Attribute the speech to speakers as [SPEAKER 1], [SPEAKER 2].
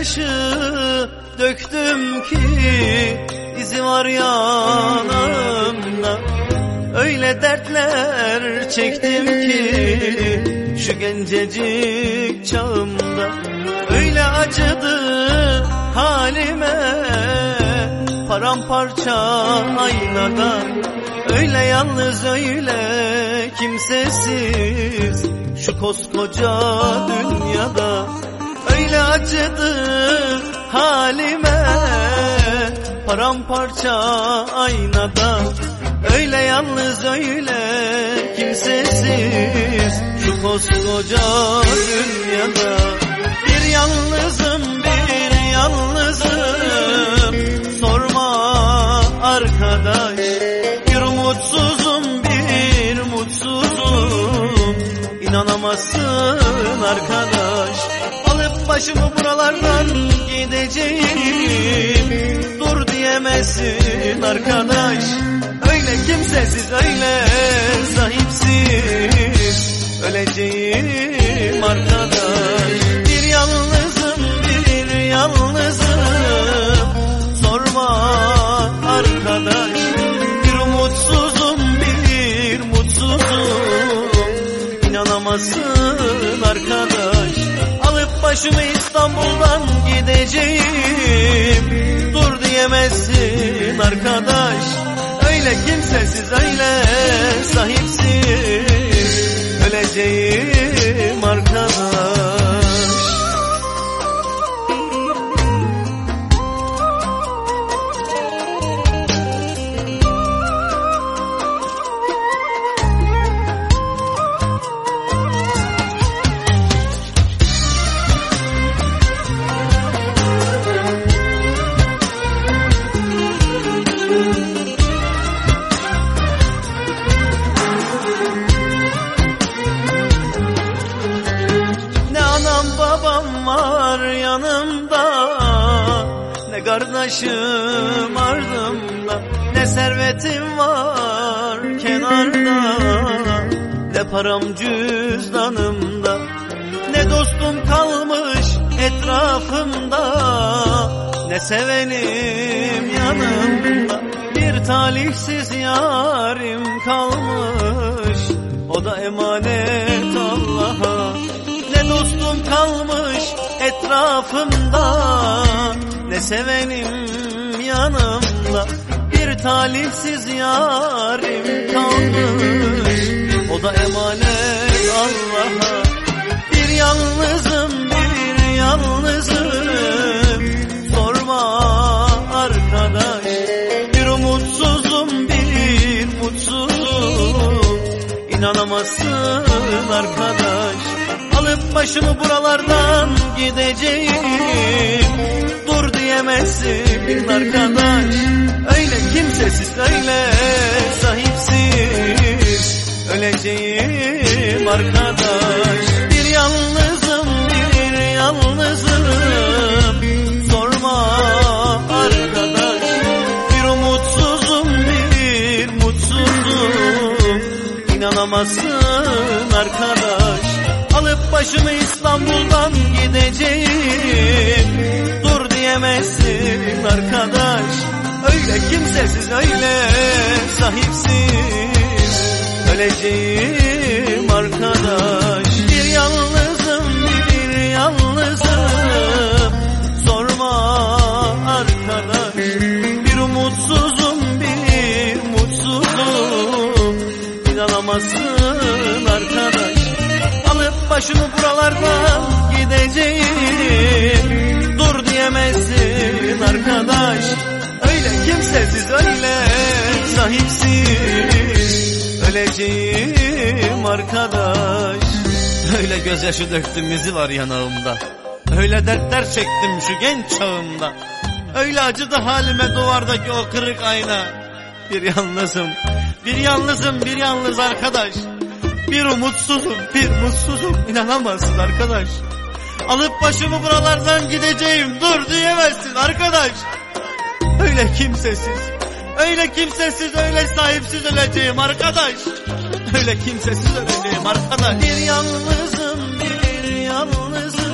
[SPEAKER 1] Gözyaşı döktüm ki izi var yanımda. Öyle dertler çektim ki şu gencecik çağımda. Öyle acıdı halime paramparça aynada Öyle yalnız öyle kimsesiz şu koskoca dünyada acıdı halime. Paramparça aynada. Öyle yalnız öyle kimsesiz. Şu koskoca dünyada Bir yalnızım bir yalnızım. Sorma arkadaş Bir mutsuzum bir mutsuzum. İnanamazsın arkadaş başımı buralardan gideceğim Dur diyemezsin arkadaş. Öyle kimsesiz öyle sahipsiz Öleceğim arkadaş. Bir yalnızım bir yalnızım. Sorma arkadaş. Bir umutsuzum bir mutsuzum. İnanamazsın arkadaş başımı İstanbul'dan gideceğim. Dur diyemezsin arkadaş. Öyle kimsesiz öyle sahipsiz var yanımda. Ne kardeşim ardımda Ne servetim var kenarda. Ne param cüzdanımda Ne dostum kalmış etrafımda. Ne sevenim yanımda Bir talihsiz yarim kalmış. O da emanet dostum kalmış etrafımda Ne sevenim yanımda Bir talihsiz yarim kalmış. O da emanet başımı buralardan gideceğim. Dur diyemezsin arkadaş. Öyle kimsesiz öyle sahipsiz. Öleceğim arkadaş. Bir yalnızım bir yalnızım. Sorma arkadaş. Bir umutsuzum bir mutsuzum. İnanamazsın arkadaş Alıp başımı İstanbul'dan gideceğim. Dur diyemezsin arkadaş. Öyle kimsesiz öyle sahipsiz. Öleceğim arkadaş başımı buralardan gideceğim. Dur diyemezsin arkadaş. Öyle kimsesiz öyle sahipsiz. Öleceğim arkadaş. Öyle gözyaşı döktüm izi var yanağımda. Öyle dertler çektim şu genç çağımda. Öyle acıdı halime duvardaki o kırık ayna. Bir yalnızım, bir yalnızım, bir yalnız arkadaş bir umutsuzum, bir mutsuzum. İnanamazsın arkadaş. Alıp başımı buralardan gideceğim. Dur diyemezsin arkadaş. Öyle kimsesiz. Öyle kimsesiz, öyle sahipsiz öleceğim arkadaş. Öyle kimsesiz öleceğim arkadaş. Bir yalnızım, bir yalnızım.